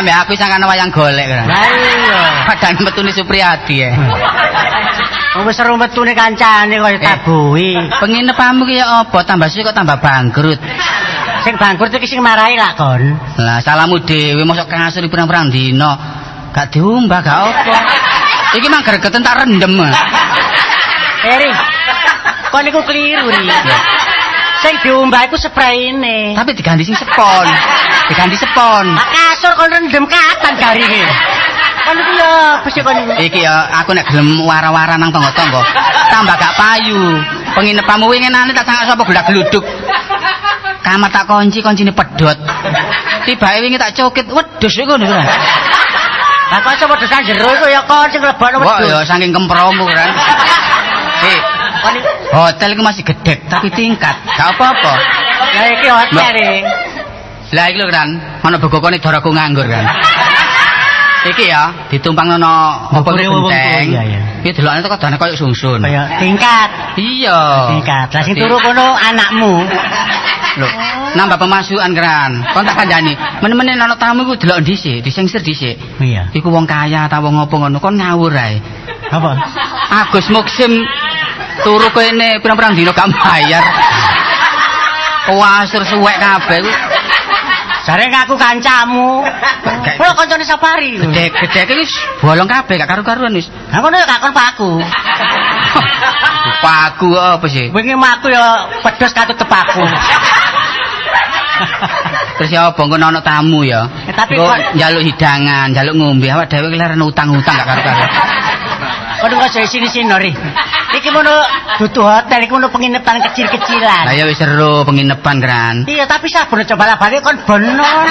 Ambek aku sangkane wayang golek kan. Lah iya. Padahal metune Supriyadi ya. Wong wis seru metune kancane kaya Eh. tabuhi. Penginepamu ki ya apa? Tambah suwe kok tambah bangkrut. Sing bangkrut iki sing marahi lak kon. Lah salamu dhewe mosok kasur pirang-pirang dina. Gak diumbah gak apa. Iki mang gregeten tak rendem. Eri. Kon iku keliru ri. Sing diumbah iku sprayine. Tapi diganti sing sepon. Diganti sepon. Kasur kon rendem kapan garine? Kon iku ya besi kon. Iki ya aku nek gelem wara-wara nang tangga-tangga tambah gak payu. Penginepamu wingi nane tak sangka sapa gelak geluduk. Kamar tak kunci, kuncine pedhot. Tibake wingi tak cokit, wedhus iku ngono kan. Lah kok sapa dosan jero iku ya kon sing lebokno Wah wedhus. ya saking kempromu kan. Hotel iku masih gedek tapi tingkat. Gak apa-apa. Lah iki hotel e. Lah iki lho kan, ana begokone daraku nganggur kan. Iki ya ditumpang nono apa wewengko, genteng. Iki delokane teko dane koyo sungsun. Kaya tingkat. Iya. Tingkat. Lah sing turu kono anakmu. Lho, nambah pemasukan kan. Kon tak kandhani, men-menen ana tamu iku delok dhisik, disengsir dhisik. Iya. Iku wong kaya ta wong apa ngono, kon ngawur ae. Apa? Agus Muksim turu kene pirang-pirang dina gak bayar. Kuasur suwek kabeh iku. Jare ngaku kancamu. Kulo kancane safari. Gedhe-gedhe iki wis bolong kabeh gak karu-karuan wis. Lah ngono ya gak kon paku. Paku apa sih? Wingi maku ya pedes katut tepaku. Terus ya apa ngono ana tamu ya. Eh, tapi kok- njaluk hidangan, njaluk ngombe awak dhewe keleren utang-utang gak karu-karuan. Kon kok aja sini-sini ri. Iki mono dudu hotel, iki mono penginepan Lah kecil-kecilan. ya wis seru penginepan kan. Iya, tapi sabun coba balik kon bener.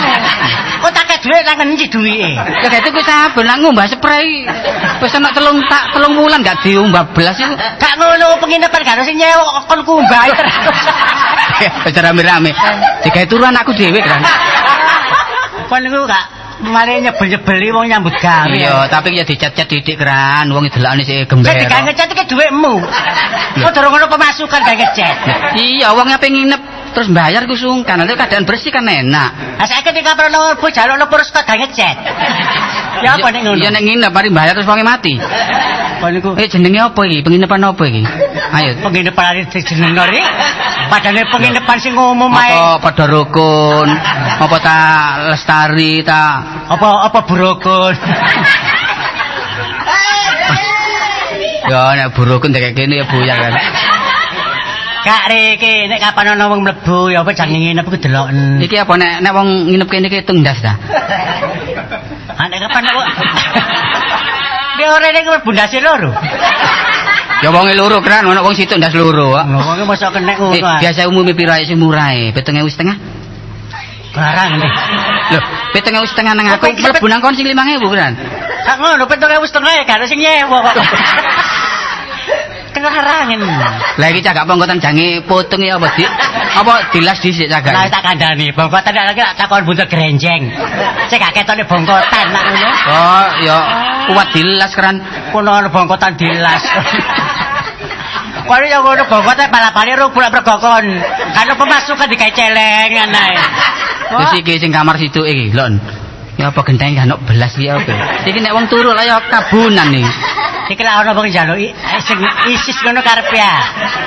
Kok tak kek dhuwit nang ngendi duwike? Ya itu ku sabun lah ngumbah spray. Wis ana telung tak telung wulan gak diumbah belas iku. Gak ngono penginepan gak harus nyewa kon kumbahi terus. Wis rame-rame. Digawe turu anakku dhewe kan. Kon niku gak mari nyebel-nyebeli wong nyambut gawe. Iya, tapi ya dicet-cet didik kan, wong delokane sik Sing digawe gembel. ngecat iki dhuwitmu. Kok durung ngono pemasukan gawe ngecat. Iya, wongnya pengen nginep terus bayar ku sungkan. Nanti keadaan bersih kan enak. Lah saiki nek kapan bu jaluk lepur kok gawe ngecat. Ya apa nek ngono? Iya nek nginep mari bayar terus wonge mati. Kon niku Eh jenenge apa iki? Penginapan apa iki? Ayo. penginepan ari dijeneng ri. Padahal penginepan sing umum ae. Apa padha rukun? Apa ta lestari ta? Apa apa burukun. Ya nek burukun kayak gini ya buyar kan. Kak Riki, nek kapan ana wong mlebu ya apa jangan nginep ku deloken. Iki apa nek nek wong nginep kene iki tungdas ta? Ah, nek kapan kok. Dia ora nek mlebu ndase loro. Ya wonge loro kan, ana wong situ ndas loro. kok. Lho wong mosok kenek ngono. Eh, ah. biasa umumnya piro ae sing murah e? 7.500 setengah. Barang nih. Lho, 7.500 setengah nang aku mlebu nang kon sing 5.000 kan. Kak ngono petung ewu setengah gak sing nyewa kok. Kenarangan. Lah iki cagak pongkotan jange potong ya apa di apa dilas dhisik Lah cagak. tak kandhani, bongkotan nek lagi takon buntut grenjeng. Cek gak ketone bongkotan nak ngono. Oh, ya kuat dilas kan. Kono ana bongkotan dilas. Kali yang ngono bongkotan balapane rung pula pergokon. Kan pemasukan digawe celengan ae. Terus iki sing kamar situ iki, lon. Ya apa genteng gak ono belas iki apa. Iki nek wong turu lah ya kabunan nih. Iki lah ana wong njaluk i- eh, sing isis ngono karep ya.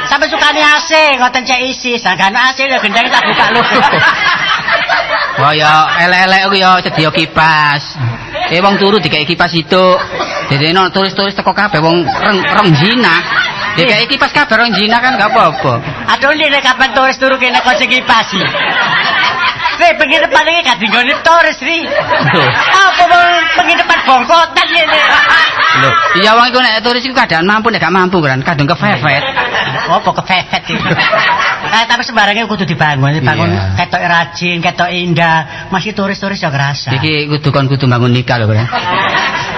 Sampai sukane AC ngoten cek isis. Nah, kan AC lho gendeng tak buka lho. Wah ya elek-elek ku ya sedia kipas. Eh wong turu dikai kipas itu. Dadi nek turis-turis teko kabeh wong reng reng zina. Dikai kipas kabeh reng zina kan gak apa-apa. Aduh ini nek kapan turis turu kene kok sing pengen depan iki gak dinggone turis ri. Apa wong pengen depan bongkotan ngene. Lho, iya wong iku nek turis iku kadang mampu nek gak mampu kan, kadang kefefet. Apa kefefet iki. Nah, tapi sembarangnya kudu dibangun, dibangun ketok rajin, ketok indah. Masih turis-turis ya ngerasa. Iki kudu kon kudu bangun nikah lho kan.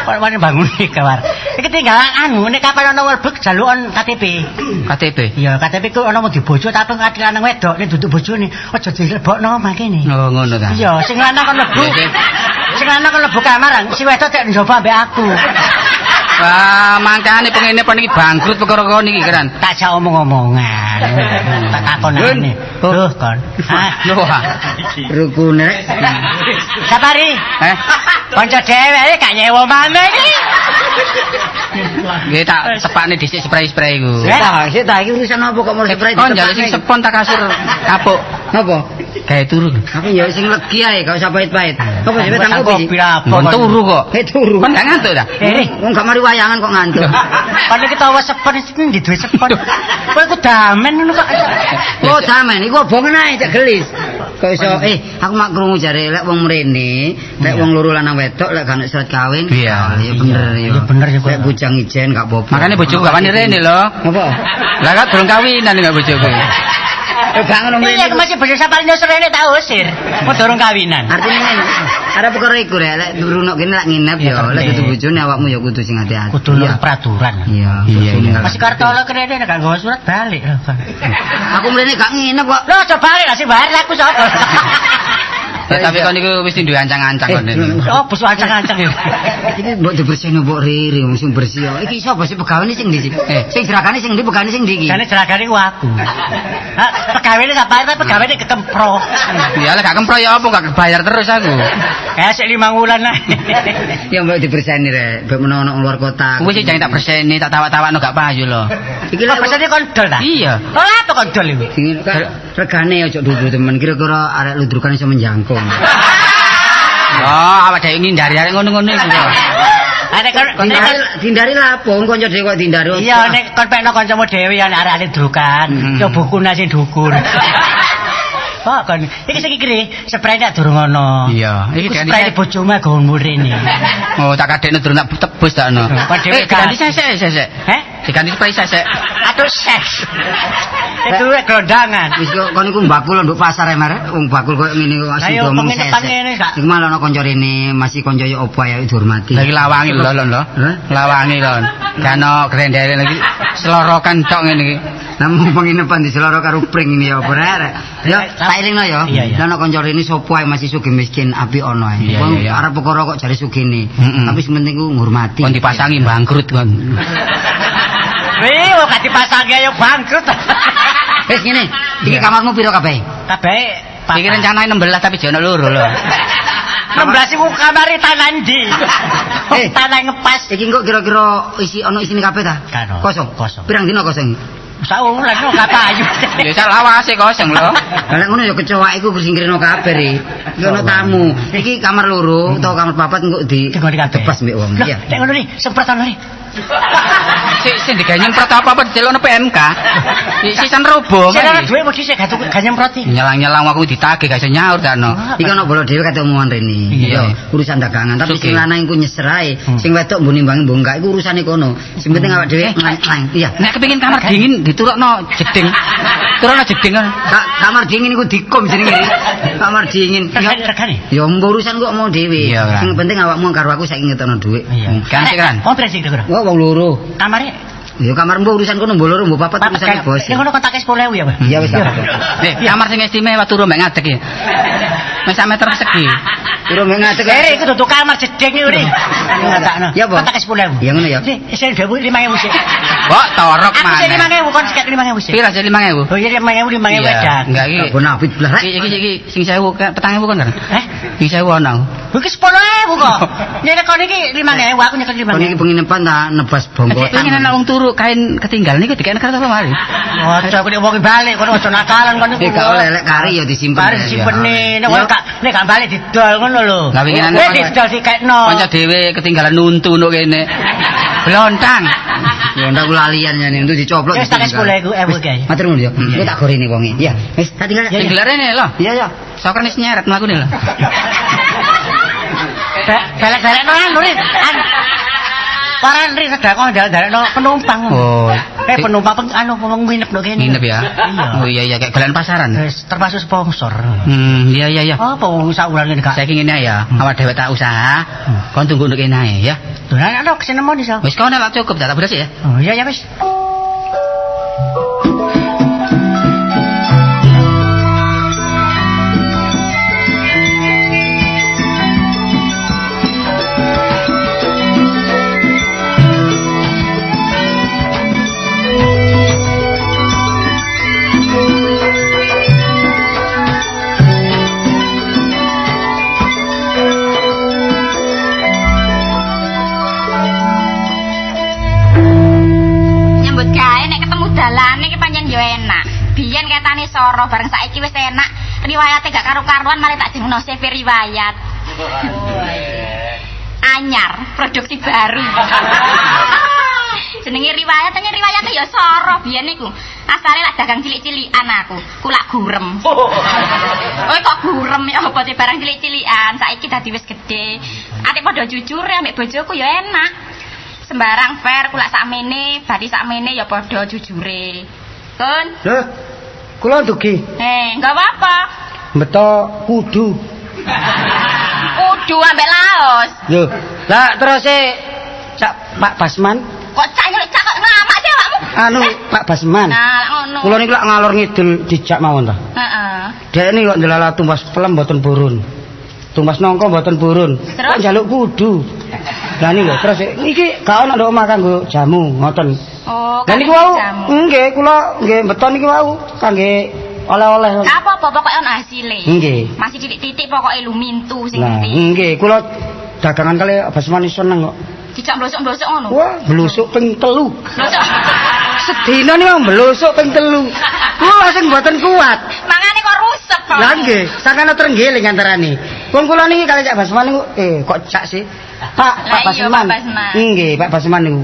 Kok mana bangun iki kawar. Iki tinggal anu nek kapan ana werbek jalukan KTP. KTP. Iya, KTP ku ana mau dibojo tapi kadang lanang wedok nek duduk bojone aja dilebokno omah kene. Oh ngono ta. Iya, sing lanang. Iya, sih. Sing lanang kan mlebu kamar, si wedok tek njoba ambek aku. Wah, mangkane pengene iki bangkrut perkara kon iki kan. Tak jak omong-omongan. Tak takonane. Duh, kon. Ah. Rukune. Sapari. Eh, Kanca dhewe gak nyewa maneh iki. nggih tak sepakne dhisik spray-spray iku. Eh? Sik tak iki urusan apa kok mau spray Kon njaluk sing sepon tak kasur kapuk. Apa? Gawe turu. Aku ya sing legi ae, gak usah pahit-pahit. Apa sih tang kopi? kopi apa? Kon turu kok. Eh turu. Kon gak ngantuk ta? Eh, Wong gak mari wayangan kok ngantuk. Padahal kita awas sepon iki ndi duwe sepon. Kowe ku damen ngono kok. Oh, damen iku obongen ae cek gelis. Kok iso eh aku mak krungu jare lek wong mrene, lek wong loro lanang wedok lek gak surat kawin. Iya. ya bener ya. Iya, bener ya, kok. Lek bujang ijen gak apa-apa. Makane bojoku gak wani rene lho. apa? Lah kan durung kawinan gak bojoku. Eh gak ngono Iya, mrene. masih bener sapal nyosor rene tak usir. Mau dorong kawinan. Artinya ngene, ada perkara iku rek, lek durung kene lek nginep ya, lek dudu bojone awakmu ya kudu sing hati-hati. Kudu nurut peraturan. Iya. Iya. Masih kartola kene gak nggawa surat balik. Aku mrene gak nginep kok. Lo coba balik lah sih bayar aku sapa. Ya, tapi kon iku wis duwe ancang-ancang kon. Eh, ini. Oh, bus ancang-ancang ya. Iki mbok dibersihno mbok riri sing bersih. kok. Iki sapa sih pegawe sing ndi sih? Eh. Sing jerakane sing ndi pegawe sing ndi iki? Jane jeragane ku aku. Ha, pegawene gak bayar, tapi pegawene kekempro. Ya lek gak kempro ya apa gak bayar terus aku. Kayak sik lima wulan lah. Ya mbok dibersihni rek, mbok menawa nang luar kota. Kuwi sing jangan tak berseni, tak tawak-tawakno gak payu lho. Iki lek pesane kondol ta? Iya. Oh, apa kondol iku? Regane ojo dudu temen kira-kira arek ludrukan iso menjangkung. Oh, awak dhewe ngindari arek ngono-ngono iku. Ada kon dindari lapo kanca dhewe kok dindari. Iya, nek kon pekno kancamu dhewe ya nek arek-arek drukan, Hmm. yo bukune sing dukun. Kok kon iki sing kiri, spray nek durung ono. Iya, iki ganti spray bojomu gawe murine. Oh, tak kadekno durung tak tebus tak no. Kok dhewe Eh, diganti kan- sesek sesek. Heh? Diganti spray sesek. Aduh ses. Itu wek gelondangan. Wis kok kon iku bakul nduk pasar e marek wong bakul koyo ngene kok asli pengen depan ngene, Kak. Iku malah ana kanca rene masih kanca ya opo ya dihormati. Lagi lawangi lho lho lho. Lawangi lho. Kano grendele lagi selorokan tok ngene iki. Namun penginepan di seloro karo pring ini ya bener. Ya tak elingno ya. Iya. Lah ana kanca rene sapa ae masih sugih miskin api ono ae. Wong arep perkara kok jare sugine. Mm-mm. Tapi sing penting ku ngurmati. Kon dipasangi bangkrut kon. Wih, kok gak dipasangi ayo bangkrut. Wis ngene, iki kamarmu piro kabeh? Kabeh Iki rencanae 16 tapi jono loro lho. 16 iku kamare tanah ndi? Eh. Tanah ngepas. Iki kok kira-kira isi ono isine kabeh ta? Kosong. Kosong. Pirang dina kosong? Saulan kok gak payu. Ya sak kosong lho. Lah ngono ya kecoa iku bersingkirno kabeh ri. Iki ono tamu. Iki kamar loro utawa kamar papat engko di tebas mbek wong. Iya. Nek ngono nih, semprot ono nih. Sik sing digawe nyemprot apa-apa dicelono PMK. Sisan robo Sing ana kan. duwe mesti sik gak nyemproti. Nyelang-nyelang aku ditagih gak nyaur no. Iki ono bolo dhewe kate omongan rene. Iya. urusan dagangan, tapi sing lanang iku nyeser ae. Hmm. Sing wedok mbok nimbangi mbok enggak iku urusane kono. Sing penting awak dhewe nang. Iya. Nek kepengin kamar dingin diturukno jeding. Turukno jeding kamar dingin iku dikom jenenge. Kamar dingin. Regane ya mbok urusan kok mau dhewe. Sing penting awakmu karo aku saiki ngetokno dhuwit. Iya. Kan. Oh, berarti kira-kira. Wah, wong loro. Kamare Ya kamar mbok urusan kono mbok loro mbok papat urusane bos. Ning ngono kontake 10.000 ya, Pak? Iya wis tak. Eh, kamar sing istimewa turu mek ngadeg iki. Wis sak meter persegi. Turun mbek ngadeg. Eh, iku dudu kamar jeding iki, Uri. Ngatakno. Ya, Pak. Kontake 10.000. Ya ngono ya. Nih, sing 5.000 sik. Kok torok Aku sik mana? 5.000 kon sik 5.000 sik. Pira sih 5000? Oh iya 5.000 5.000 edan. Enggak iki. Bon abit belah rek. Iki iki sing 1000 kan petang ewu kan kan. Eh, Sing 1000 ono. Iki 10.000 kok. Nek kon iki 5.000 aku nyekel Kon iki 5.000. penginepan ta nebas bongkotan. Pengen anak wong turu kain ketinggalan niku dikene kertas apa mari? Ojo kok wong balik kon ojo nakalan kon Eh gak oleh lek kari ya disimpen. Kari disimpen nek ora gak nek gak balik didol ngono lho. Lah winginan Nek kanca- didol dikekno. Kanca dhewe ketinggalan nuntu nuk kene. Blontang. Ya ndak lalian ya untuk dicoplok. Wis tak 10.000 ewu guys. Matur nuwun ya. Iku tak goreni wonge. Iya. Wis tak tinggal. Rene lho. Iya ya. Soker nis nyeret mlakune lho. Balik-balik no anu rin. An. Paran rin sedekah ndal-ndal no penumpang. Oh. Eh penumpang peng anu wong nginep no kene. Nginep ya. Iya. Oh iya iya kayak gelan pasaran. Wis termasuk sponsor. Hmm, iya iya iya. Apa wong sak wulan ini gak? Saiki ngene ya, awak dhewe tak usaha. Kon tunggu nduk kene ae ya. Dolan ana kesene mau iso. Wis kau nek cukup tak beres ya. Oh iya ya wis. Soro bareng saiki wis enak. Riwayate gak karo-karuan malah tak CV riwayat. Anyar, produksi baru. Jenenge riwayat, jenenge riwayate ya soro biyen niku. Asale lak dagang cilik-cilikan aku, kulak gurem. Oh kok gurem ya apa sih barang cilik-cilikan, saiki dadi wis gede. Ate padha jujur ya ambek bojoku ya enak. Sembarang fair kulak sakmene, badi sakmene ya padha jujure. Kun, Lho, kula dugi eh enggak apa-apa. beto kudu. Kudu ambek laos. Lho, lah terus e Cak Pak Basman, Kok cak nyeluk cak kok ngelamak sih awakmu? anu Pak Basman. Nah, lak ngono. Kula niku lak ngalor ngidul dijak mawon ta. Heeh. Dek ini kok ndelala tumbas pelem mboten purun. Tumbas nongko mboten purun. Terus? Kok njaluk kudu. Lah niku terus iki gak ono ndok omah kanggo jamu ngoten. Oh, Lah niku wau nggih kula nggih beton niki wau kangge oleh-oleh. Apa apa pokoke ono hasile. Nggih. Masih titik-titik pokoke lumintu sing Nah, nggih kula dagangan kali Basman iso seneng kok. Dijak blosok-blosok ngono. Wah, blusuk ping telu. Blosok. Sedina niku blusuk ping telu. Kula sing mboten kuat. Mangane kok rusak kok. Lah nggih, sakana terenggiling antarane. Wong kula niki kali Cak Basman niku eh kok Cak sih? Pak, Pak Basman. Nggih, Pak Basman niku.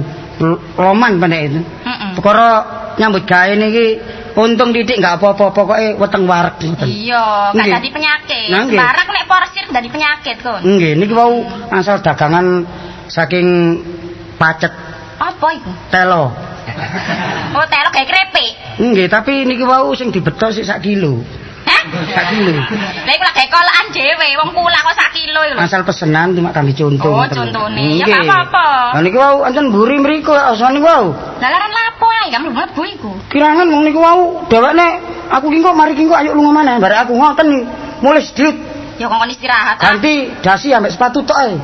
Loman pendek itu. Heeh. Perkara nyambut gawe niki untung titik enggak apa-apa, pokoke weteng wareg ngoten. Iya, gak Nggih. dadi penyakit. Sembarang nek porsir dadi penyakit kon. Nggih, niki wau asal dagangan saking pacet Apa iku? telo. Oh, telo gawe krepek. Nggih, tapi niki wau sing dibetos sik sak kilo. Hah? Sak kilo. Lah iku lak gawe kolakan dhewe, wong kula kok sak kilo lho. Asal pesenan cuma kangge contoh. Oh, contone. Ya, gak apa-apa. Lah niki wau anten mburi mriku asane niku wau. Lah laran lapo ae gak mlebu iku. Kirangan wong niku wau dhewekne aku ki kok mari ki kok ayo lunga maneh barek aku ngoten nih. Mulai sedit Ya kok istirahat. ah. ganti dasi ambek sepatu tok ae.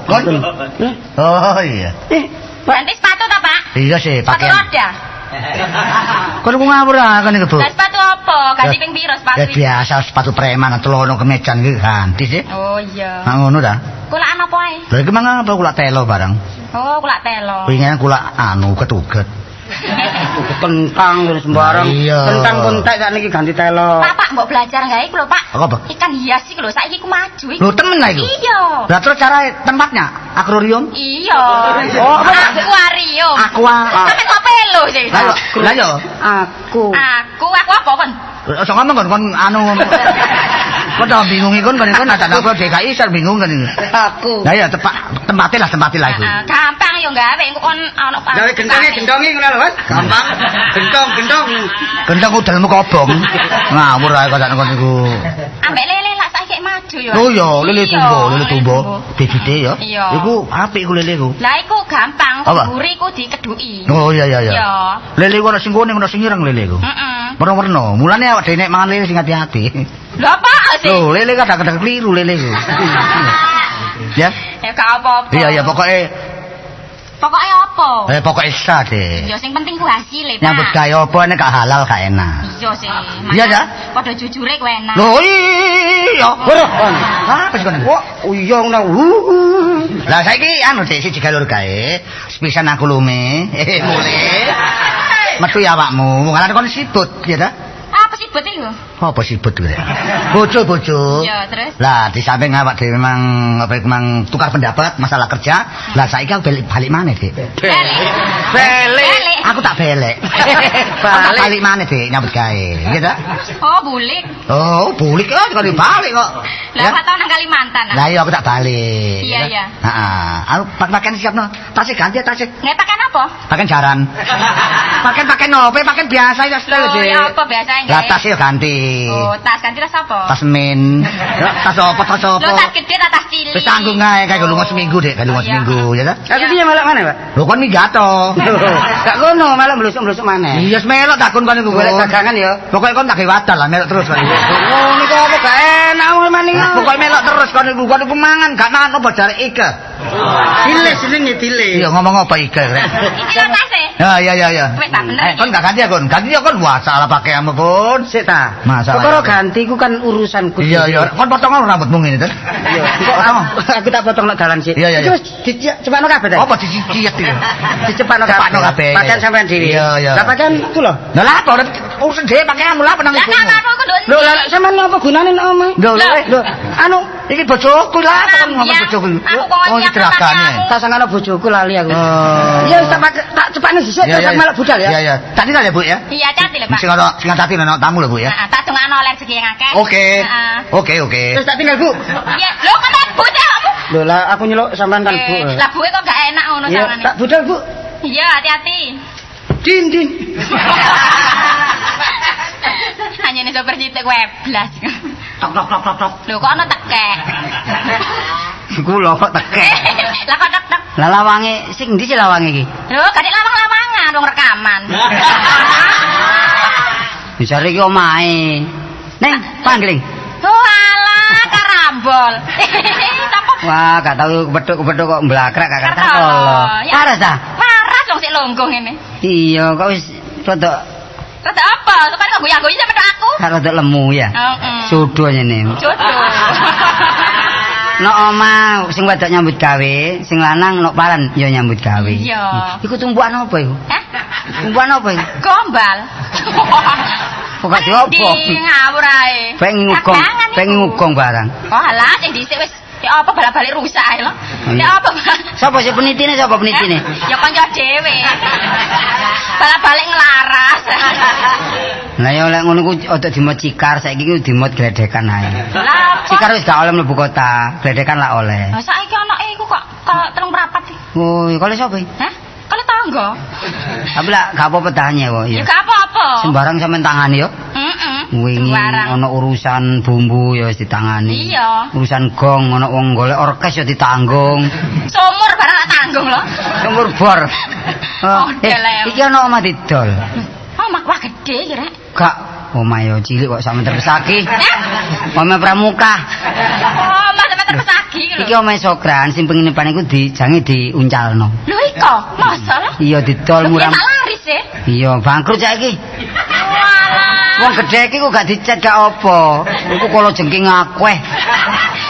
Oh iya. Eh, Ganti sepatu ta, Pak? Iya sih Sepatu pakaian. roda. Kon ku ngawur ah kan iku, Bu. Lah sepatu apa? Ganti ping piro sepatu Ya biasa sepatu preman telono kemejan iki ganti sih. Oh iya. Nah ngono ta. Kulaan apa ae? Lha iki mang apa kula telo barang. Oh, kulak telo. Wingi kula anu ketuget. kentang terus sembarang. Kentang kontek sak niki ganti telo. Pak, Pak, mbok belajar gawe iku lho, Pak. Apa, Pak? Ikan hias iki lho, saiki ku maju iki. Lho temen lah iku. Iya. Lah terus cara tempatnya akuarium. Iya. Oh, akuarium. Aqua. Sampe kok pelo sih. Lah yo. Aku. Aku, aku apa kon? Ojo ngomong kon anu. Kok tau bingung iku kon kon ada aku DKI ser bingung kan iki. Aku. Lah ya tempat tempatnya lah tempatnya lah iku. Ah, gampang yo gawe engko kon ono Pak. Gawe gentongnya gentongi ngono lho, Mas. Gampang. Gentong, gentong. Gendeng udelmu kobong. Ngawur ae kok kon iku. Ambek lele lah saiki maju yo. Oh iya, lele tumbo, lele tumbo. Bibite ya. Iya. Iku apik iku lele iku. Lah iku gampang, Apa? iku dikeduki. Oh iya iya iya. Iya. Lele iku ana sing kuning, ana sing ireng lele iku. Heeh. Warna-warna. Mulane awak dhewe nek mangan lele sing hati-hati. Lho apa sih? Loh, lele kadang-kadang keliru lele. Ya. Ya gak apa-apa. Iya iya pokoke Pokoke apa? eh pokoke sah deh. Ya sing penting ku hasil Pak. Nyambut gawe apa nek gak halal gak enak. Iya sih. Iya, ya? Padha jujure ku enak. Loh iya. Ora. Apa sih oh iya ngono. Lah saiki anu Dik siji galur gawe, sepisan aku lume, eh mulai. Metu ya awakmu, ngaran kon sibut ya ta? Apa sih bet iku? Apa sibut kuwi? Bojo-bojo. Iya, terus? Lah di samping awak dhewe memang apa memang tukar pendapat masalah kerja, lah saiki aku balik balik maneh, Dik. Balik. Balik. Aku tak belek. Aku tak balik maneh, Dik, nyambut gawe. Gitu ta? Oh, bulik. Oh, bulik kok kok balik kok. Lah Ya? apa tau nang Kalimantan? ah? Lah iya aku tak balik. Iya, iya. Heeh. Aku pak pakaian siapno. Tasnya ganti tasnya. Nggak pakai apa? Pakaian jaran. Pakaian pakaian nopo, pakaian biasa ya style Loh, Dik. ya apa biasanya Lah nggak? tasnya ganti. Oh, tas ganti tas apa? Tas min. Ya, tas apa tas apa. Lo tas gede ta tas cilik? Wis tanggung ae kayak lunga seminggu Dik, kayak lunga Oh, iya. seminggu ya ta. Aku piye malah mana, Pak? Lho kon migato. Gak ngono, malah blusuk-blusuk maneh. Iya melok takon kon iku Golek dagangan ya. Pokoke kon tak gawe wadal lah melok terus kon. Oh, niku apa gak enak wong mani. Lah pokoke melok terus kon iku kon iku mangan gak mangan apa jare Ika. Dile jenenge dile. Iya ngomong apa Ika rek. Iki lah tasnya. Ya ya ya ya. Wis tak bener Eh, kon gak ganti ya kon. Ganti ya kon wah salah pakaianmu kon. Sik ta. Masalah. Perkara ganti ku kan urusanku. Iya iya. Kon potong rambutmu ngene to. Iya. Aku, tak potong nek dalan sik. Iya, iya, iya. Terus dicepakno kabeh ta? Apa dicicit iki? Dicepakno kabeh. Pakaian sampean dhewe. Iya, iya. Lah pakaian ku lho. Lah lah apa urusan dhewe pakaianmu lah penang Lah Lho, lah sampean apa gunane nek omah? Lho, lho, lho, anu iki bojoku lah, tekan ngomong Iya. bojoku. Aku kok Oh, iki kamu. tak sangkana bojoku lali aku. Oh. Ya wis tak tak cepakne dhisik Iya, terus iya. malah budal ya. Iya, iya. Tadi ya, Bu ya. Iya, hati lho, Pak. Sing ana sing hati ana tamu lho, Bu ya. Nah, tak dongakno oleh segi yang akeh. Oke. Heeh. Oke, oke. Terus tak tinggal Bu. Iya, lho kan Bu cah kamu. Lho lah aku nyeluk sampean kan Bu. Eh, Lah buke kok gak enak ngono Ya, sangane. tak budal Bu. Iya, hati-hati. Din din. Hanya nih sopir cilik weblas. Tok tok tok tok. Lho kok ana tekek. Kula kok tekek. Lah kok tek-tek. Lah lawange sing ndi sih lawange iki? Lho, kadek lawang-lawangan dong rekaman. Bisa iki omahe. Neng, pangling. Oh alah, karambol. Wah, gak tau kepethuk-kepethuk kok mblakrak gak kata. Ya. Waras ta? Waras dong sik longgo ngene. Iya, kok wis rada Rada apa? Kok goyang-goyang sampe aku. rada lemu ya. Heeh. Sudo nyene. Jodoh. Nek omah sing wedok nyambut gawe, sing lanang nek paran ya nyambut gawe. Iya. Iku tumpukan apa iku? Hah? Tumpukan apa iku? Gombal. Kok gak diopo? Di ngawur ae. Pengen ngugong, pengen ngugong barang. Oh alah, sing dhisik wis ya apa balik-balik rusak ae lho. Iya. Ya apa? Sapa sih penitine sapa penitine? Ya kanca dhewe. Balik-balik ngelaras. Lah ya oleh ngono ku ojo dimot cikar, saiki ku dimot gledekan ae. Cikar wis gak oleh mlebu kota, gledekan lah oleh. Lah saiki anake iku kok kok telung merapat iki. Oh, ya kale sapa? Hah? Kali tangga. Tapi lah gak apa-apa tanya kok Ya ya. gak apa-apa. Sembarang sampean tangani yo. Heeh. Wingi ana urusan bumbu ya wis ditangani. Iya. Urusan gong ana wong golek orkes ya ditanggung. Sumur barang tak tanggung lho. Sumur bor. Oh, eh, iki ana omah didol. Mak wah gede kira. Gak omah yo cilik kok sampe terpesaki. Eh? Omah pramuka. Oh, mas sampe terpesagi iki Iki lho. omah sokran sing penginapan iku dijange diuncalno. Lho iko, masa lho? Iya didol murah. laris ya. Iya, bangkrut saiki. Wong gedhe iki kok gak dicet gak apa. Iku kala jengking akeh.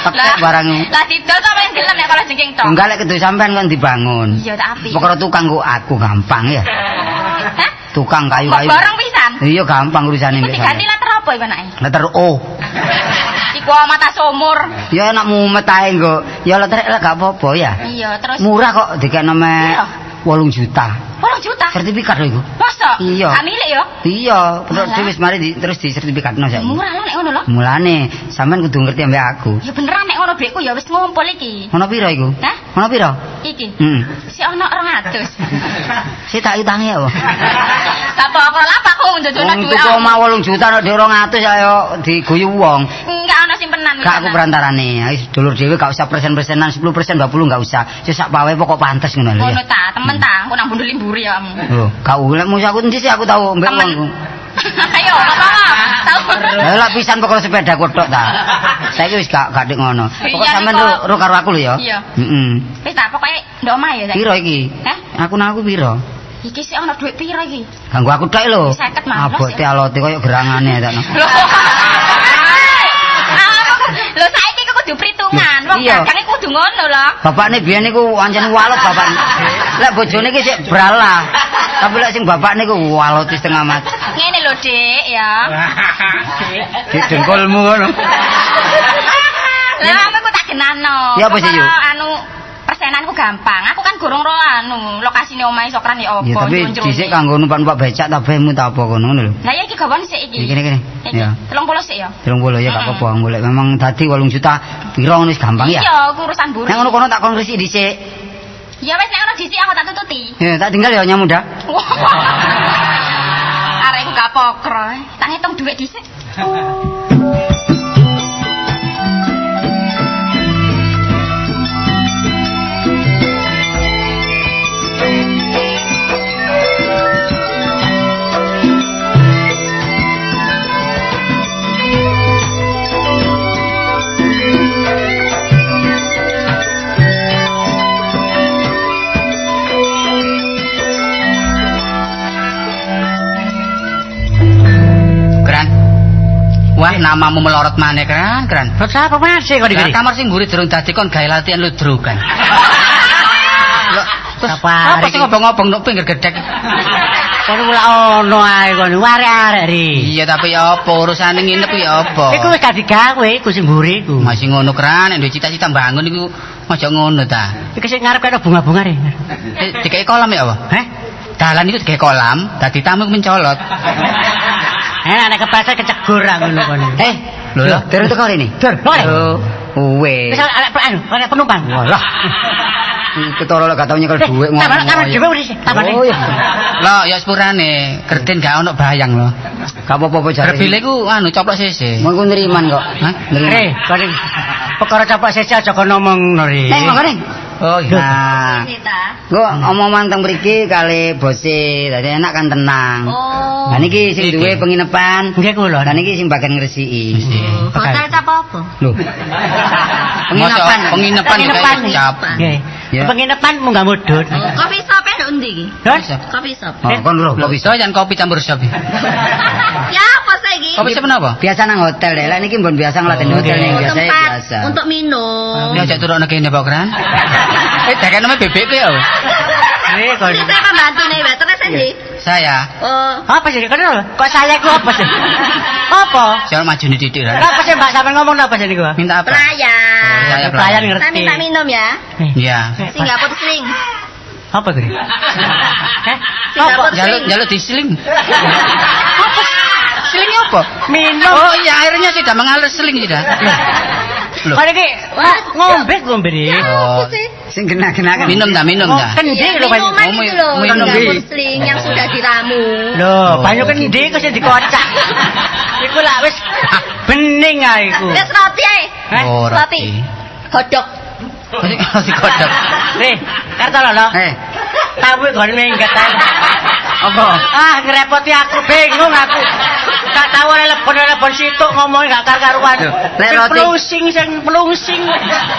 Tekek barang. Lah didol sama yang gelem nek kalau jengking tok. Enggak lek kedu sampean kan dibangun. Iya tak api. Pokoknya tukang kok aku gampang ya. Hah? Tukang Kok kayu-kayu. barang pisan? Iya gampang urusane diganti sampean. letter apa iku anake? Letter O. Iku mata sumur. Ya enak mumet ae nggo. Ya letter lek gak apa-apa ya. Iya, terus Murah kok dikene Iya. 8 juta. 8 juta. Sertifikat lho iku. Masa? Iya. Gak milik ya? Iya, terus wis mari di, terus di sertifikatno saiki. Murah lho nek ngono lho. Mulane sampean kudu ngerti ambek aku. Ya beneran nek ngono duitku ya wis ngumpul iki. Ono piro iku? Hah? Ono piro? Iki. Hmm. Si ono 200. Si tak utangi ya, Bu. Tak apa lah Pak aku njojono Wong duit. tuku omah 8 juta nek 200 ayo diguyu wong. Enggak ono simpenan. Gak aku perantarane. Ayo dulur dhewe gak usah persen-persenan 10% 20 gak usah. Yo sak pawe pokok pantes ngono lho Ngono ya. ta, temen ta, aku nang bundul limburi ya kamu. Lho, gak ulek musuh aku endi sih aku tau mbek wong. Ayo, apa Tahu. Lah pisan pokok sepeda kotok ta. Saiki wis gak gak ngono. Pokok Iya, sampean Niko. ro ro karo aku lho ya. Iya. Heeh. Wis ta, pokoke ndok omah ya. Zak? Piro iki? Hah? Aku nang aku piro? Iki sih ono duit piro iki? Ganggu aku tok lho. 50 malas Abote alote koyo gerangane tak. Lho. Saiki kudu perhitungan. Wong iku kudu ngono lho. Bapakne biyen niku ancen walut bapak. Lek bojone iki sik bralah. Tapi lek sing bapakne niku walut setengah mati. Ngene lho, Dik, ya. Di dengkulmu ngono. Lah aku tak genano. Ya, apa sih, Yu? Kalau anu persenanku gampang. Aku kan gorong ro anu lokasine omahe Sokran ya apa. Ya tapi dhisik kanggo numpak-numpak becak ta bemu ta apa ngono lho. Lah ya iki gawon sik iki. Iki kene-kene. Iki. Ya. 30 sik ya. 30 ya gak apa-apa golek memang dadi 8 juta piro ngono wis gampang ya. Iya, urusan buri. Nek ngono kono tak kon resik dhisik. Ya wis nek ono dhisik aku tak tututi. Ya tak tinggal ya nyamuda. Arek iku gak pokro. eh. Tak ngitung dhuwit dhisik. namamu melorot maneh, Kran, Kran. Kok apa masih kok dikene? kamar sing mburi durung dadi kon gawe latihan ludrukan. Lho, terus Apa sing iki? ngobong-ngobong nok pinggir gedhek? Kono ora ono ae kono arek-arek ri. Iya tapi ya apa urusane nginep ya apa? Iku wis gak digawe, iku sing mburi iku. Masih ngono keran nek cita-cita bangun iku aja ngono ta. Iki sing ngarep kaya bunga-bunga ri. Dikai kolam ya apa? Heh? Dalan iku dikai kolam, dadi tamu mencolot. Eh nek kepleset kecegur ra ngono kono. Eh, Lho, lho, Dur teko rene. Dur, boleh. Oh, wes. Wis arek anu, arek penumpang. Walah. Ketara lek gak tau nyekel dhuwit ngono. Tambah tambah dhewe wis, tambah. Oh iya. Lah ya sepurane, kertin gak ono bayang lho. Gak apa-apa jare. Terbile ku anu coplok sese. Ku neriman kok. Hah? Re, kono perkara coplok sesi aja kono ngomong ri. Neng, makane. Oh iya. Nah. Gua omongan teng mriki kali bose, dadi enak kan tenang. Oh. Lah niki sing duwe penginapan. Nggih kula. Lah niki sing bagian ngresiki. Oh, Hotel apa apa? Lho. Penginapan. Masa penginapan Penginapan. dikai cap. Nggih. Ya. Penginapan munggah mudhun. Oh, kopi shop e nduk ndi iki? Hah? Kopi shop. Oh, kon lho, bisa. bisa jan kopi campur sop. Ya apa saiki? Kopi sop napa? Biasa nang hotel deh. Lah niki mbon biasa ngelatin Oh, hotel ning Oh, biasa tempat biasa. untuk minum. Ini aja turun kene Pak Kran. Eh, dakan nama bebek ya. Nggih kono. Ini saya pembantu nih, Mbak. Terus Endi? Saya Oh. Apa sih kono? Kok saya ku apa sih? Apa? jangan maju nih titik. Apa sih Mbak sampean ngomong apa sih niku? Minta apa? Pelayan. Saya Pelayan ngerti. Saya minta minum ya. Iya. Sehingga putus ling. Apa? Heh? Sehingga Apa? putus Jaluk ling. jaluk diseling. Apa? Seling apa? Minum. Oh iya airnya sudah mengalir seling sudah. Loh. Kok iki ngombe ngombe ri. Oh, Sing kena-kena minum dah, minum Oh, dah. kendi Iya, lho Pak. minuman Oh, itu loh, minum sehingga di- putus ling yang sudah diramu. Loh, banyu kendi kok sing dikocak. Iku lak wis bening ae iku. Wes roti ae. Heh? Oh, Roti. Hodok. Roti kodok. Nih, kartu lho. Eh, Tahu kon minggat ae. apa? Ah, ngerepoti aku bingung aku. Gak tahu oleh telepon-telepon situ ngomong gak kar-karuan. Lek Sing roti- Pelusing sing pelusing.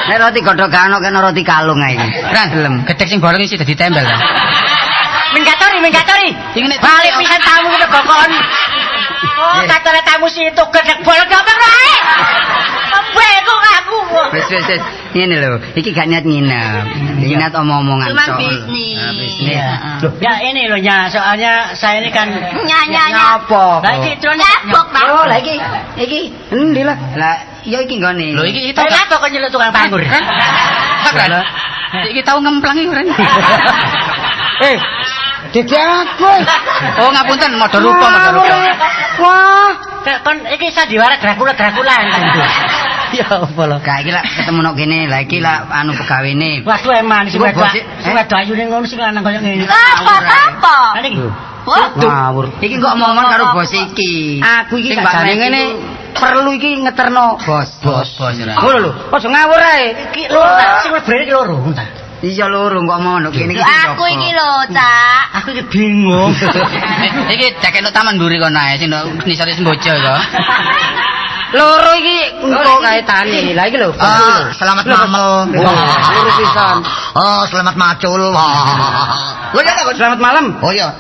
Nek roti godhog gak ono kena roti kalung ae iki. Kran, Gelem. gedek sing bolong iki sudah ditempel. Minggatori, minggatori. Balik pisan tamu kita bokon. Oh, Eh. katanya tamu situ gedek bolong gampang wae. Bengong aku. Wis wis wis. Ngene lho, iki gak niat nginep. Iki niat omong-omongan Cuman soal. bisnis. Ah, bisnis. Iya. Loh, ya ini loh ya, soalnya saya ini kan Nyanyanya. Apa? Lah iki drone Nyabok, Pak. Oh, lah iki. Iki endi lah? Lah, ya iki nggone. Lho iki itu kok nyeluk tukang panggur? Kran. Iki tau ngemplang iki, Kran. Eh, dede aku. Oh, ngapunten, modal rupa, modal rupa. Wah, Kayak kon iki sandiwara Dracula Dracula. Ya apa lho. Gak iki lah ketemu nok kene, lah iki lah anu pegawene. Waduh eman sing Gua wedok. bosik, Sing eh? wedok ayune ngono sing lanang koyo ngene. Apa, apa? Lah iki. Wah, Ngawur. Iki kok ngomong karo bos iki. Aku iki gak jane ngene perlu iki ngeterno bos. Bos, bos. Ngono lho, aja ngawur ae. Iki ta, sing mlebu iki loro. Entah. Iya loro kok mau nok kene iki. aku iki lho, Cak. Aku iki bingung. Iki cekno taman mburi kono ae sing nisore sembojo kok. Loro iki engko kaitane. Lah iki lho. Ah, selamat malam. Loro pisan. Oh, selamat macul. Wah. Lho? Selamat malam. Oh iya,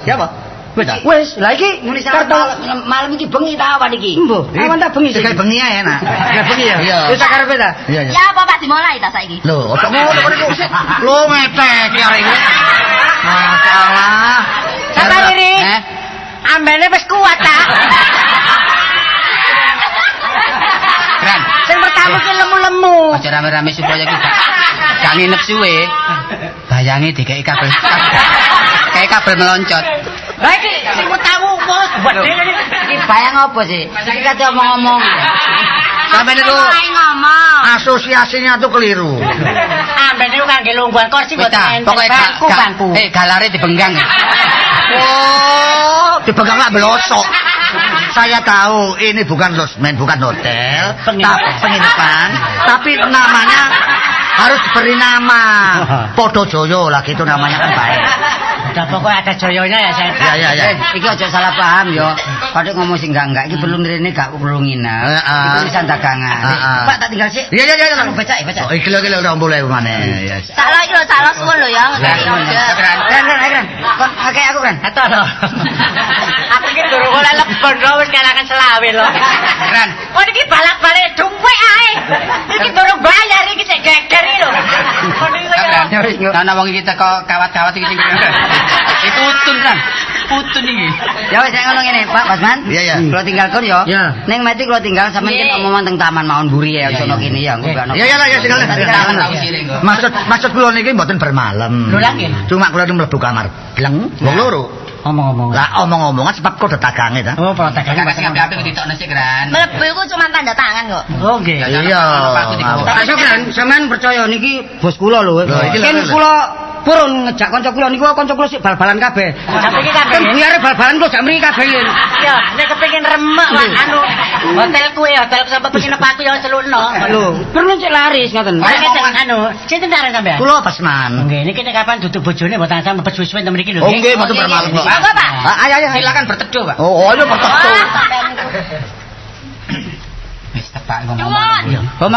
ya apa? Wis. Lah iki Muni kartu malam iki bengi ta awan iki? Mbah, awan tak bengi sih. Sekali bengi ae enak. Sekali bengi ya. Iya. Wis karepe ta? Iya, iya. Ya apa Pak dimulai ta saiki? Lho, ojo ngono kok niku. Lho ngepek iki arek iki. Masalah. Sabar Riri. Eh, Ambene wis kuat ta. Kran. Sing pertama ki lemu-lemu. Aja rame-rame supaya kita gak nginep suwe. Bayangi dikai kabel. Kayak kabel meloncot. Lah iki sing bos gede ini. Iki bayang apa sih? Iki kate omong-omong. Sampai niku ngomong. asosiasinya tuh keliru. Ambene ku kangge lungguhan kursi ta, enten pokoke bangku. Eh, galare dibenggang. Oh, dipegang lah belosok. Saya tahu ini bukan losmen, bukan hotel, Penginapan. tapi penginapan, tapi namanya harus diberi nama. Podo Joyo lah gitu namanya kan baik. Udah pokoknya ada joyonya ya saya. Ya ya ya. Eh, iki aja salah paham yo. Padahal ngomong sing enggak-enggak iki belum rene gak perlu nginep. Heeh. Iki tulisan dagangan. Pak tak tinggal sih. Iya iya iya. Baca, baca. Oh, iki lho iki lho ora boleh mana. Ya. Salah iki lho, salah suwun lho ya, order. Keren, keren, keren. Kon akeh aku kan. Atau lho. Aku iki durung oleh lebon lho wis kelakan selawe lho. Keren. Oh iki balak-balik duwe ae. Iki durung bayar iki cek geger iki lho. Oh, iki kaya-. Karena wong iki teko kawat-kawat iki sing. Iku utun kan. Putun iki. Ya wis nek ngono ngene, Pak Basman. Iya, iya. Kula tinggal kon ya. Iya. Ning mati kula tinggal sampean Nggih. kita omongan teng taman mawon buri ya, sono kene ya, engko gak ono. Iya, iya, iya, tinggal. Engko. Maksud maksud kula niki mboten bermalam. Lho, lah nggih. Cuma kula mlebu kamar bleng wong loro. Omong-omong. Lah omong-omongan sebab kok dagange ta. Oh, protekan Kakak sing api-api ditokno sik kan. Mlebu iku cuma tanda tangan kok. Oh, nggih. Iya. Tak sampean sampean percaya niki bos kula lho. Lho, iki lho, Ken lho. kula purun ngejak kanca kula niku kanca kula sik bal-balan kabeh. Iki kabeh. Kan biare bal-balan kok gak mriki kabeh. Ya, nek kepengin remek wah anu hotel kuwe hotel sampe pengin aku ya selukno. Lho, purun cek laris ngoten. Nek sing anu, sinten arek sampean? Kula pesman. Nggih, niki nek kapan duduk bojone mboten sampe mepet suwe-suwe temen iki lho. Oh nggih mboten kok. Monggo, Pak. Ah, Ayo ayo. Silakan berteduh, Pak. Oh, ayo iku. Wis tepak ngomong. Nuwun. Oh,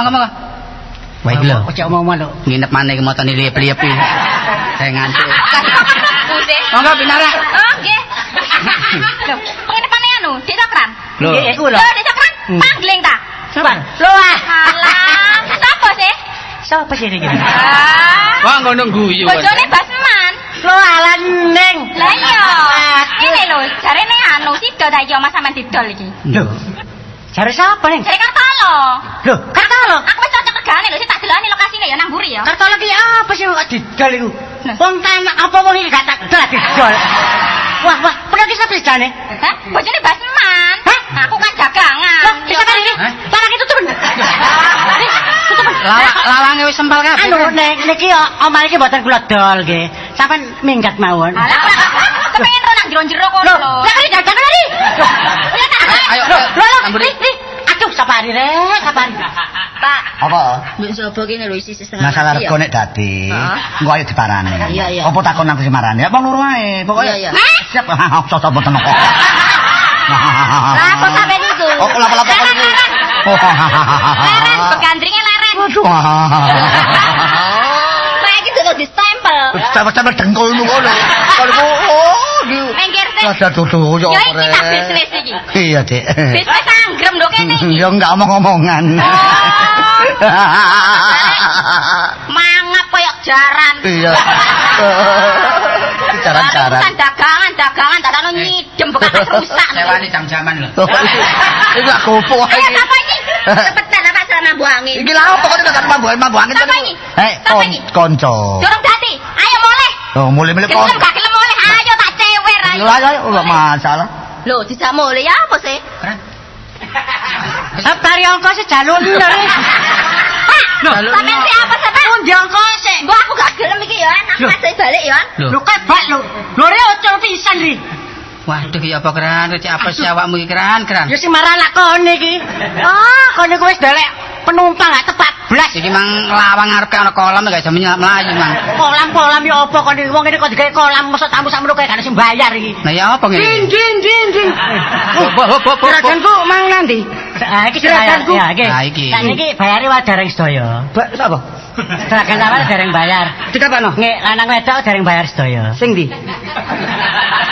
iki lho. Ojo omong-omong lho. Nginep maneh ke motor liep-liep iki. Saya ngantuk. Monggo pinara. Oh, nggih. Lho, pengenepane anu, Dik Cokran. Lho. Nggih, iku lho. Lho, Dik Cokran, pangling ta? Sabar. Lho ah. Alah, sapa sih? Sapa sih iki? Ah. Wah, ngono guyu. Bojone Basman. Lho alah neng. Lah iya. Ini lho, jarene anu sida ta iki Mas sampean didol iki. Lho. Jare sapa neng? Jare Kartolo. Lho, Kartolo. Aku wis regane lho, sik tak delani lokasine ya nang mburi ya. Kartolo ki apa sih kok didol iku? Wong tanah apa wong iki gak tak dol didol. Wah, wah, ki sapa jane? Hah? Bojone Basman. Hah? Aku kan dagangan. Loh, bisa kan ini? Hah? Parang itu tuh. Lawa lawange wis sempal kabeh. Anu nek niki omah iki mboten kula dol nggih. Sampeyan minggat mawon. Alah, kepengen ro nang jero-jero kono Lho, lah kali dagang tadi. Ya tak. Ayo, Lho, lho, Aduh, sapari rek, sapari. Pak, Apa? Mbok sapa kene lho isi setengah. Masalah rego nek dadi, engko ayo diparani. Iya, iya. Apa takon aku sing marani? Apa loro ae? Pokoke Iya, iya. siap. Sosok boten kok. lah kok sampean iku? Oh, lapa-lapa kok iki. Oh. Leren, leren. Waduh. Kayak iki dulu distempel. Sampe-sampe dengkulmu ngono. Kalau oh, di Minggir sih. Ada dudu yo. Ya iki tak bisnis iki. Iya, Dik. Bisnis Ya enggak omong-omongan. Mangap koyok jaran. Iya. Jaran-jaran. Urusan dagangan, dagangan, dadakno nyidem bekas rusak. Sewani jam-jaman lho. Oh, iki iki gak gopo Ayo iki. sapa iki? Cepetan apa selama buangin. Iki lha apa kok tak mambu mambu angin Sapa iki? Eh, kon iki? konco. Dorong dadi. Ayo mulai. Oh, mulai-mulai kon. Gak gelem mulai. Ayo tak cewer ayo. Ayo ayo enggak masalah. Loh, dijak mulai ya apa sih? Sapari ongkos sih jalur. Pak, sampean sih apa sampean? Undi ongko sik. Mbok aku gak gelem iki ya, aku masih balik ya. Lho. Lho kebak lho. Lho re ojo pisan ri. Waduh ya apa keran, recek apa sih awakmu iki keran, keran. Ya sing marah lakone iki. Ah, kone kuwi wis delek penumpang gak tepat blas. Iki mang lawang ngarep ana kolam gak iso melayu mang. Kolam-kolam ya apa kone wong ini kok digawe kolam mosok tamu sakmono kae gak sing bayar iki. Nah ya apa Din ngene? din din din. Hop hop hop hop. Jeraganku mang nanti. Ah iki Jeraganku. ya iki. Ah, iki. Sak niki bayare wae dereng sedaya. Ba sapa? Jeragan awal dereng bayar. Dikapano? Nggih, lanang wedok dereng bayar sedaya. Sing ndi?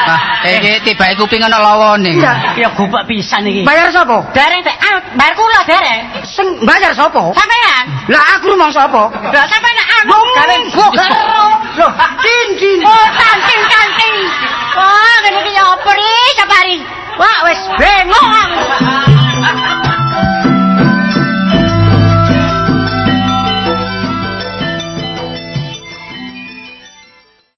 Ah, iki tiba kuping ana lawone. Ya gubak pisan iki. Bayar sapa? Dereng teh ah, bayar kula dereng. Sing bayar sapa? Sampean. Lah aku rumong sapa? Lah sampean aku gawe kok Loh, din. Oh, kanting kanting. Wah, ngene iki ya apa ri sapari? Wah, wis bengok